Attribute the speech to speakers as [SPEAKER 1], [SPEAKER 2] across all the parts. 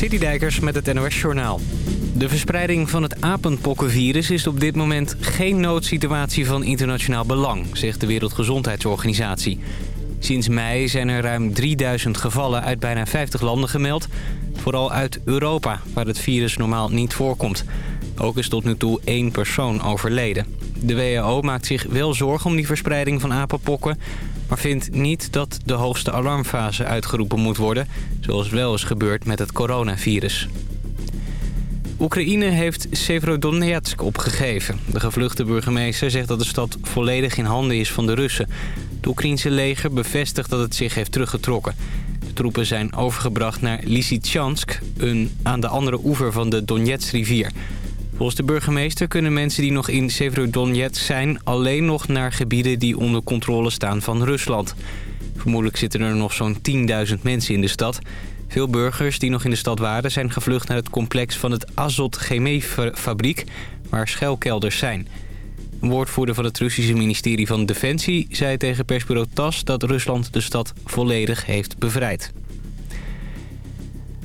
[SPEAKER 1] Citydijkers met het NOS Journaal. De verspreiding van het apenpokkenvirus is op dit moment geen noodsituatie van internationaal belang, zegt de Wereldgezondheidsorganisatie. Sinds mei zijn er ruim 3000 gevallen uit bijna 50 landen gemeld, vooral uit Europa, waar het virus normaal niet voorkomt. Ook is tot nu toe één persoon overleden. De WHO maakt zich wel zorgen om die verspreiding van apenpokken... maar vindt niet dat de hoogste alarmfase uitgeroepen moet worden... zoals wel is gebeurd met het coronavirus. Oekraïne heeft Severodonetsk opgegeven. De gevluchte burgemeester zegt dat de stad volledig in handen is van de Russen. Het Oekraïense leger bevestigt dat het zich heeft teruggetrokken. De troepen zijn overgebracht naar Lysychansk, een aan de andere oever van de Donetsk-rivier... Volgens de burgemeester kunnen mensen die nog in Severodonetsk zijn... alleen nog naar gebieden die onder controle staan van Rusland. Vermoedelijk zitten er nog zo'n 10.000 mensen in de stad. Veel burgers die nog in de stad waren... zijn gevlucht naar het complex van het Azot Chemiefabriek... waar schuilkelders zijn. Een woordvoerder van het Russische ministerie van Defensie... zei tegen persbureau TAS dat Rusland de stad volledig heeft bevrijd.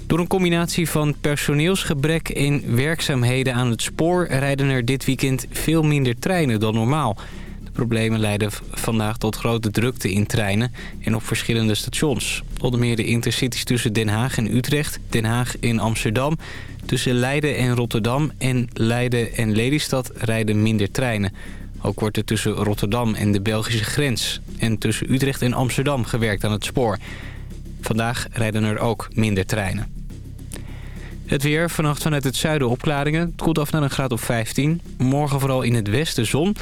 [SPEAKER 1] Door een combinatie van personeelsgebrek en werkzaamheden aan het spoor... rijden er dit weekend veel minder treinen dan normaal. De problemen leiden vandaag tot grote drukte in treinen en op verschillende stations. Onder meer de intercities tussen Den Haag en Utrecht, Den Haag en Amsterdam... tussen Leiden en Rotterdam en Leiden en Lelystad rijden minder treinen. Ook wordt er tussen Rotterdam en de Belgische grens... en tussen Utrecht en Amsterdam gewerkt aan het spoor... Vandaag rijden er ook minder treinen. Het weer, vannacht vanuit het zuiden opklaringen. Het koelt af naar een graad of 15. Morgen vooral in het westen zon.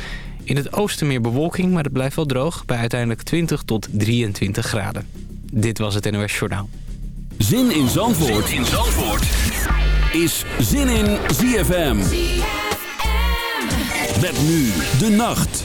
[SPEAKER 1] In het oosten meer bewolking, maar het blijft wel droog... bij uiteindelijk 20 tot 23 graden. Dit was het NOS Journaal.
[SPEAKER 2] Zin in Zandvoort, zin in Zandvoort. is Zin in ZFM. ZFM. Met nu de nacht.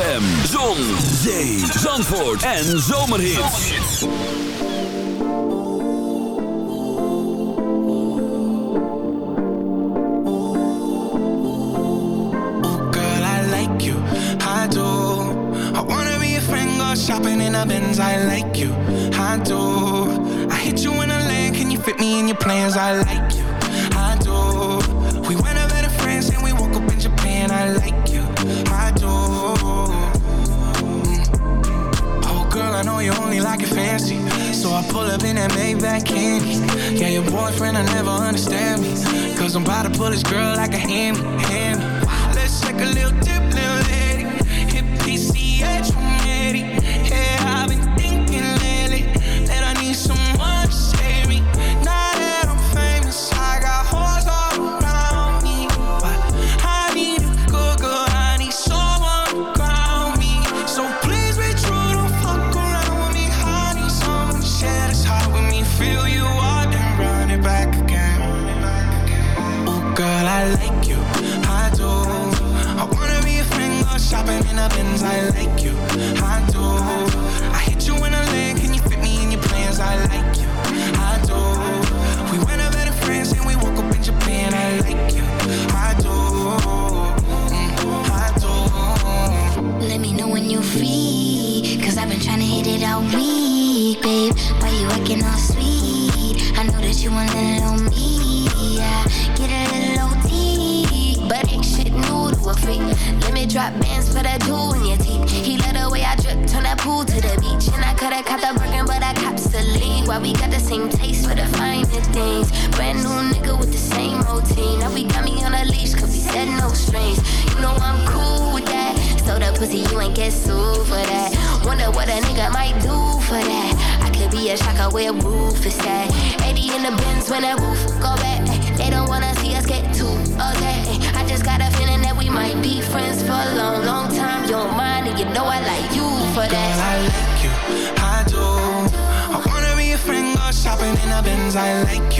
[SPEAKER 3] ZFM, Zon, Zee, Zandvoort en Zomerhits.
[SPEAKER 4] Oh girl, I like you, I do. I wanna be your friend, go shopping in a Benz. I like you, I do. I hit you in a lane. can you fit me in your plans? I like you, I do. We went over to France and we woke up in Japan. I like you. I know you only like it fancy. So I pull up in that Maybach candy Yeah, your boyfriend, I never understand me. Cause I'm about to pull this girl like a hand, hammy. Let's take a little
[SPEAKER 5] Drop bands for that tool in your teeth. He let way I drip, turn that pool to the beach. And I coulda caught the Birkin, but I cops the lead. Why we got the same taste for the finer things? Brand new nigga with the same routine. Now we got me on a leash, cause we said no strings. You know I'm cool with that. So the pussy, you ain't get sued for that. Wonder what a nigga might do for that. I could be a shocker where roof is at. 80 in the bins when that roof go back. They don't wanna see us get too things I like you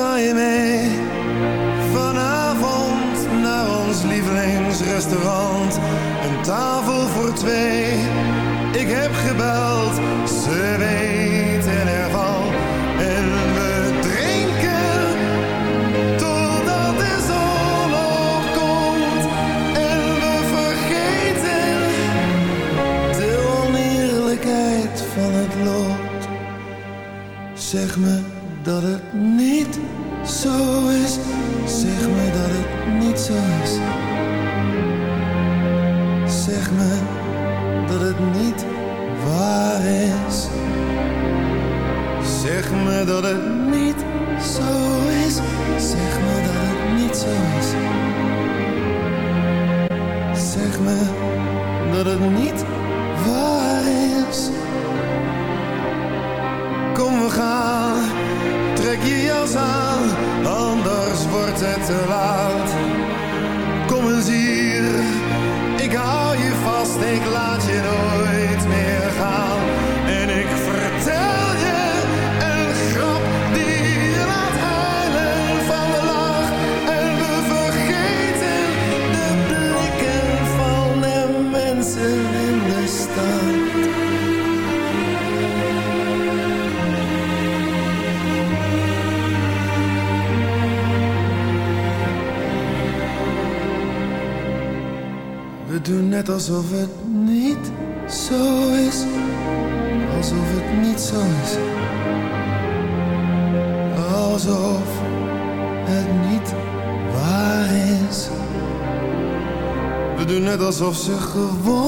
[SPEAKER 6] ga je mee? Vanavond naar ons lievelingsrestaurant. Een tafel voor twee. Ik heb gebeld. alsof het niet zo is. Alsof het niet zo is. Alsof het niet waar is. We doen net alsof ze gewoon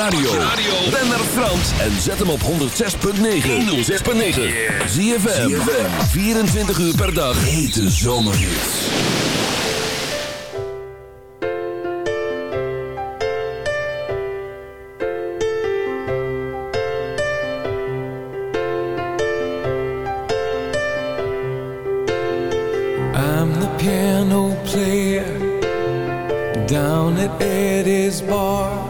[SPEAKER 3] radio, ren naar Frans en zet hem op 106.9. 106.9. Zie je 24 uur per dag. Hete zomerhits.
[SPEAKER 7] I'm the piano player down at Eddie's bar.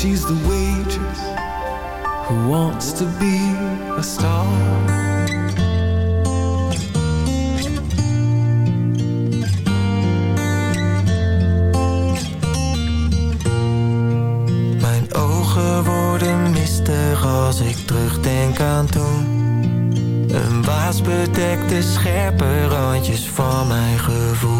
[SPEAKER 7] she's the waitress who wants to be a star.
[SPEAKER 6] Mijn ogen worden mistig als ik terugdenk aan toen. Een waas bedekt de scherpe randjes van mijn gevoel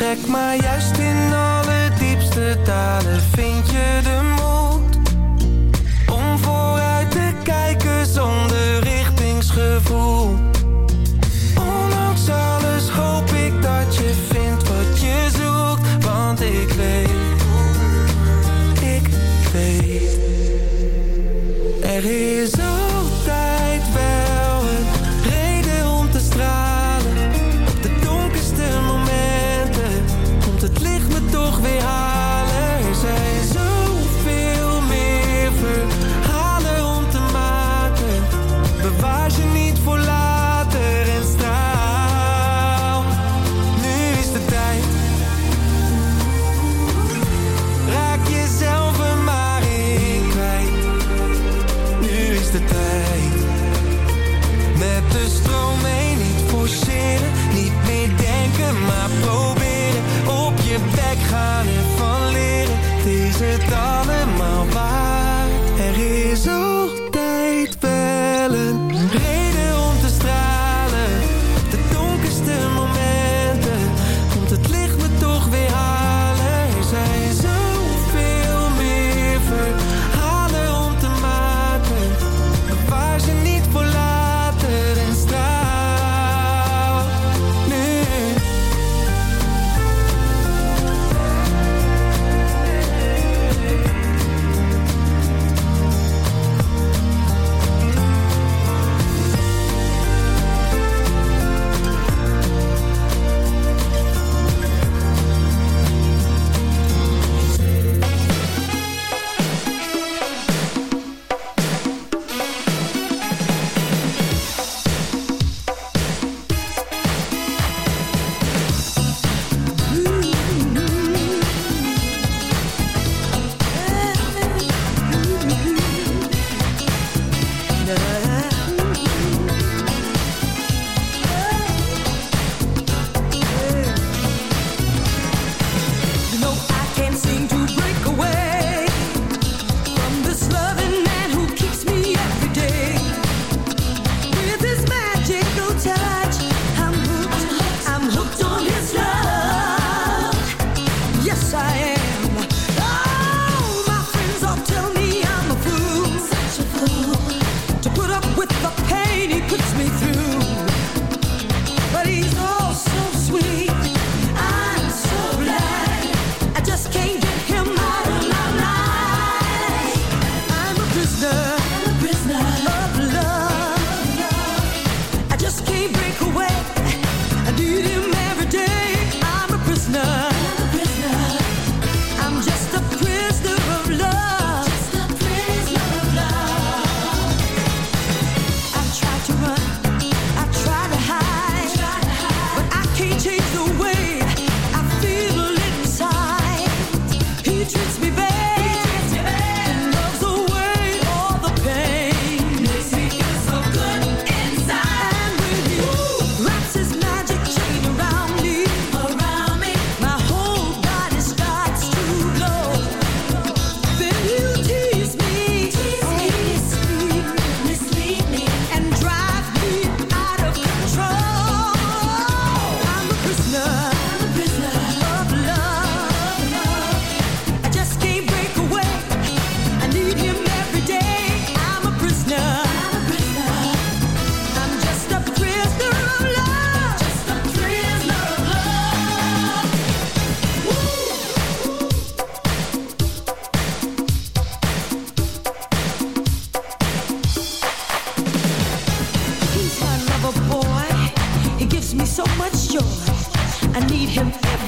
[SPEAKER 4] gek, maar juist in alle diepste talen vind je de moed om vooruit te kijken zonder richtingsgevoel. Ondanks alles hoop ik dat je vindt wat je zoekt, want ik weet, ik weet, er is.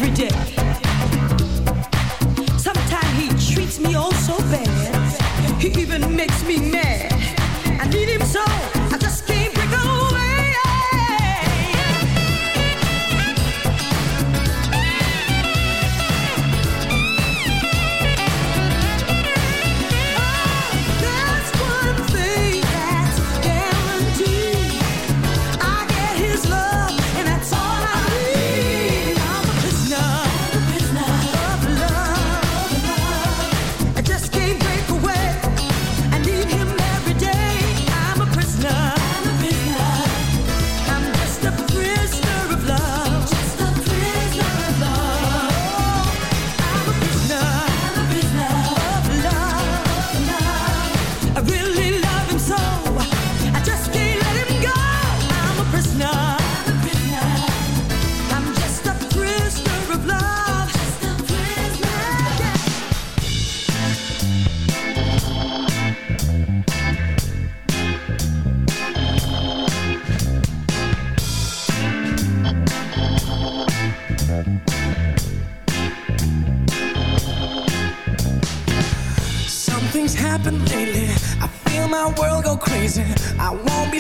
[SPEAKER 8] every day.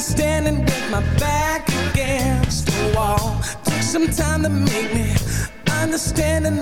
[SPEAKER 8] standing with my back against the wall. Took some time to make me understand and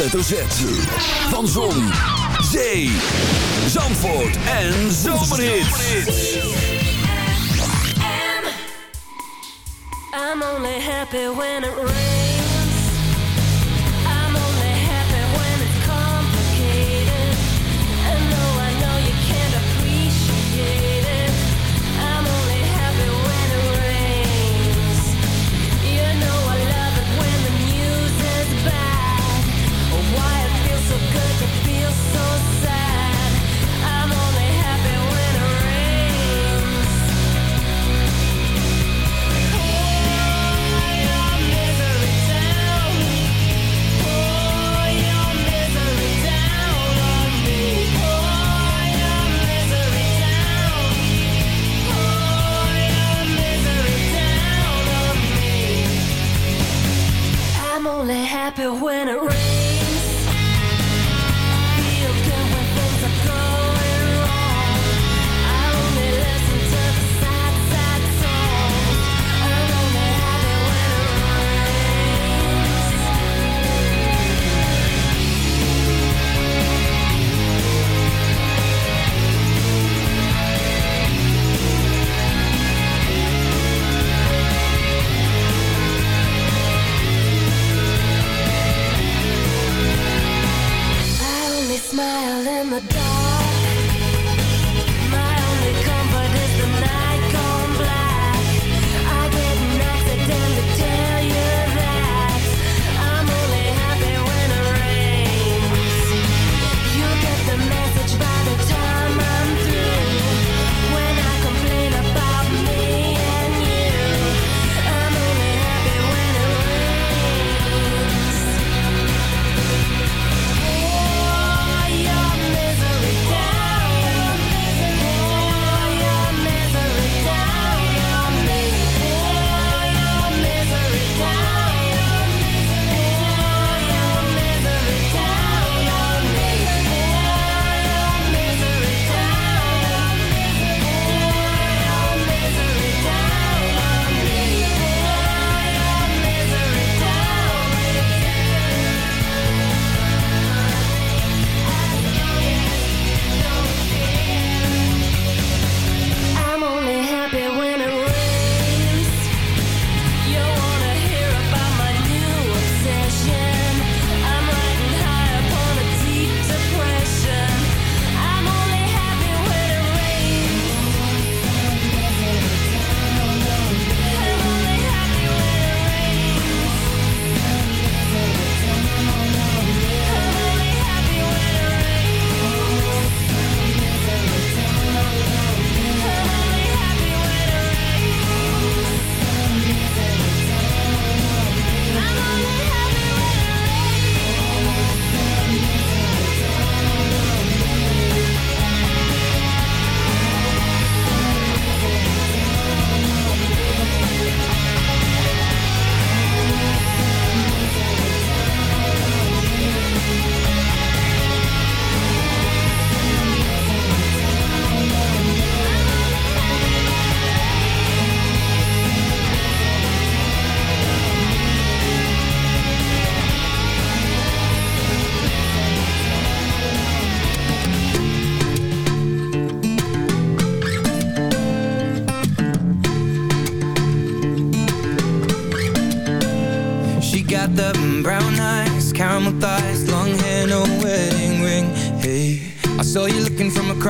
[SPEAKER 3] hoofdletter Z. Van Zon, Zee, Zandvoort en Zomerhit.
[SPEAKER 9] I'm only happy when it rains.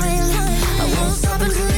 [SPEAKER 10] I won't stop until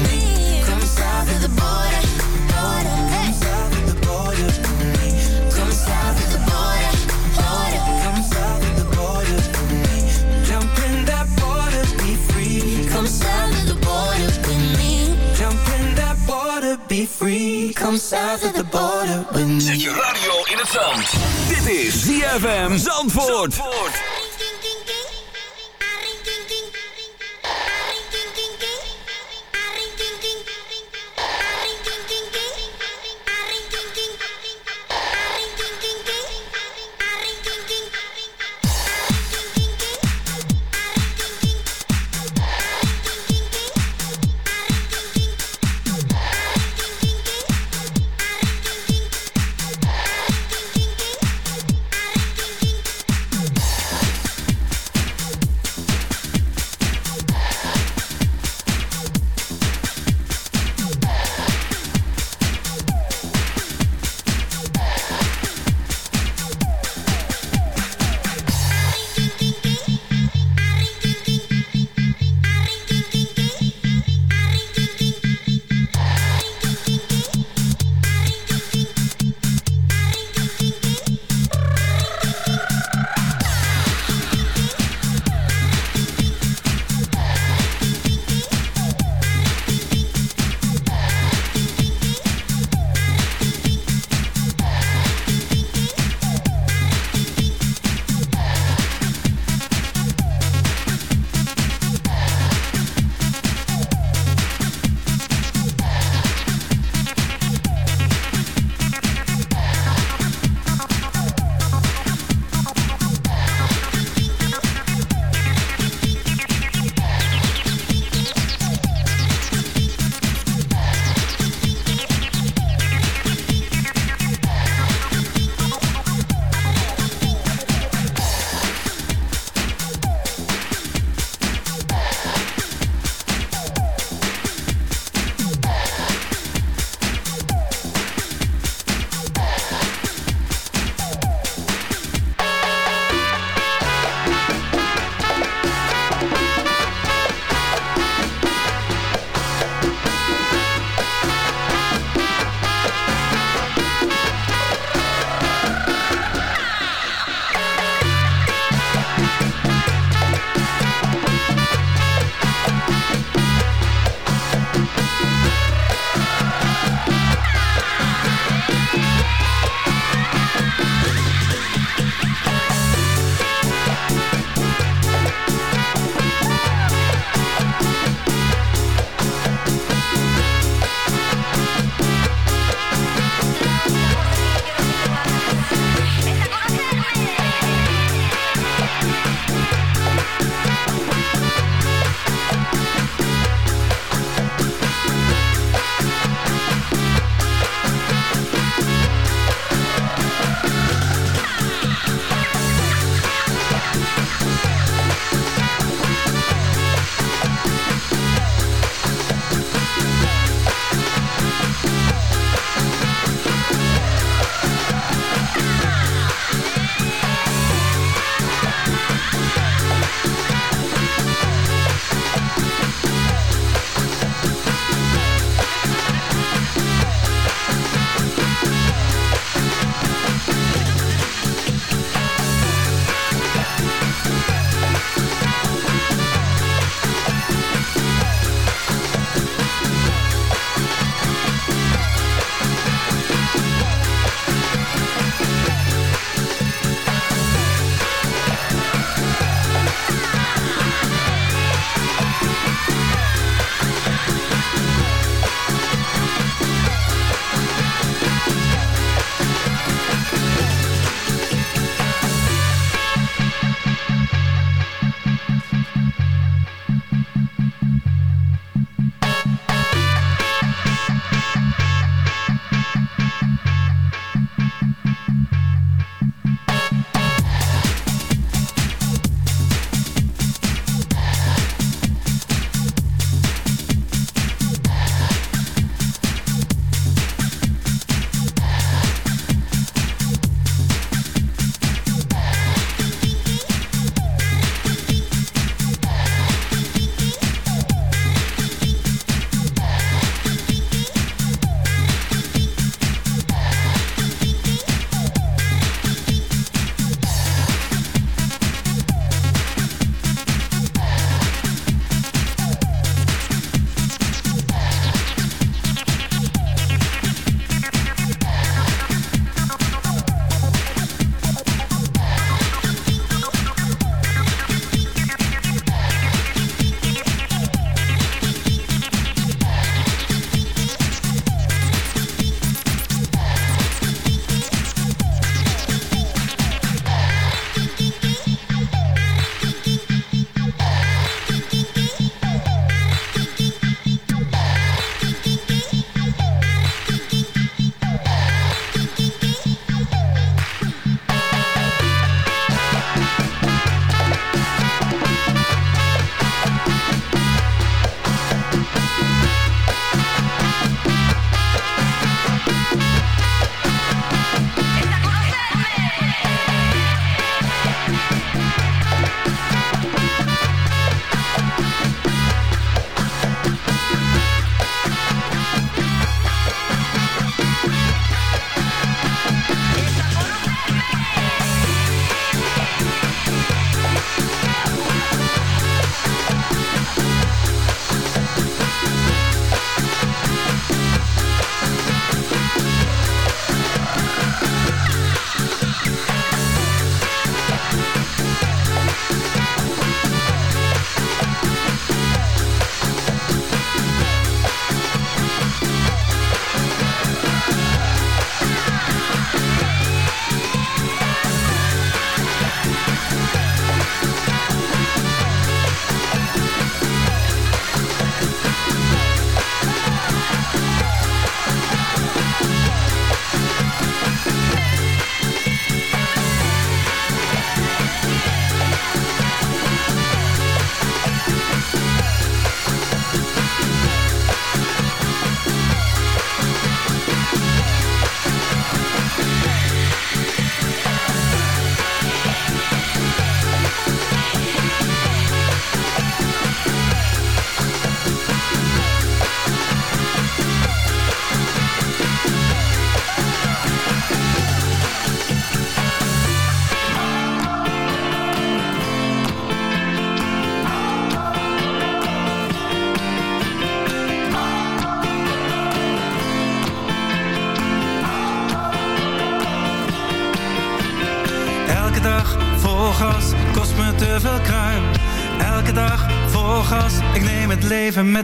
[SPEAKER 11] free. Come south of the border.
[SPEAKER 3] Zet je radio in het zand. Dit is ZFM Zandvoort.
[SPEAKER 11] dag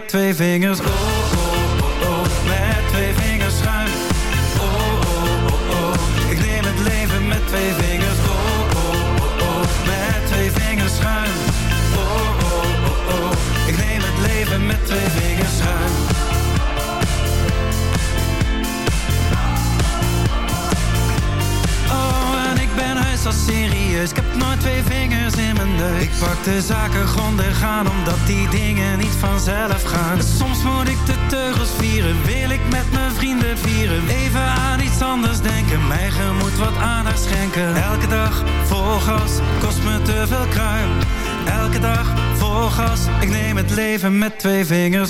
[SPEAKER 11] twee vingers. Leven met twee vingers.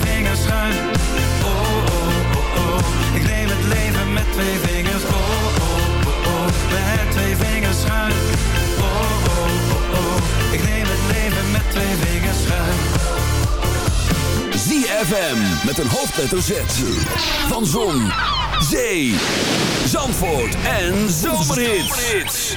[SPEAKER 11] vingers schuin. Oh, oh, oh, ik neem het leven met twee vingers. Oh, oh, met twee vingers schuin. Oh, oh, oh, oh, ik neem het leven met twee vingers schuin.
[SPEAKER 3] ZFM met een hoofdletter Z. Van Zon, Zee, Zandvoort en Zomerhits.